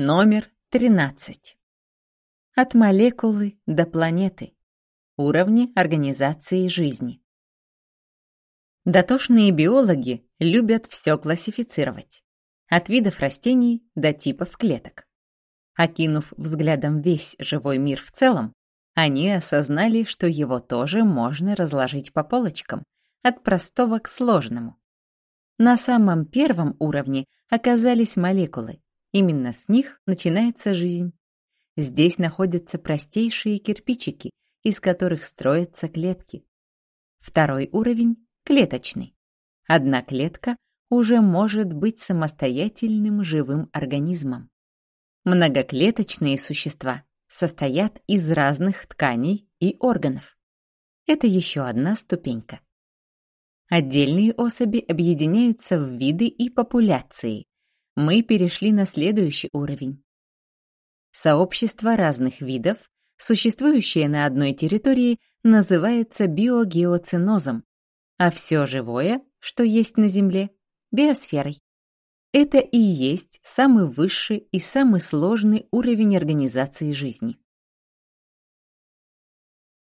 Номер 13. От молекулы до планеты. Уровни организации жизни. Дотошные биологи любят все классифицировать. От видов растений до типов клеток. Окинув взглядом весь живой мир в целом, они осознали, что его тоже можно разложить по полочкам, от простого к сложному. На самом первом уровне оказались молекулы, Именно с них начинается жизнь. Здесь находятся простейшие кирпичики, из которых строятся клетки. Второй уровень — клеточный. Одна клетка уже может быть самостоятельным живым организмом. Многоклеточные существа состоят из разных тканей и органов. Это еще одна ступенька. Отдельные особи объединяются в виды и популяции, мы перешли на следующий уровень. Сообщество разных видов, существующее на одной территории, называется биогеоценозом, а все живое, что есть на Земле, биосферой. Это и есть самый высший и самый сложный уровень организации жизни.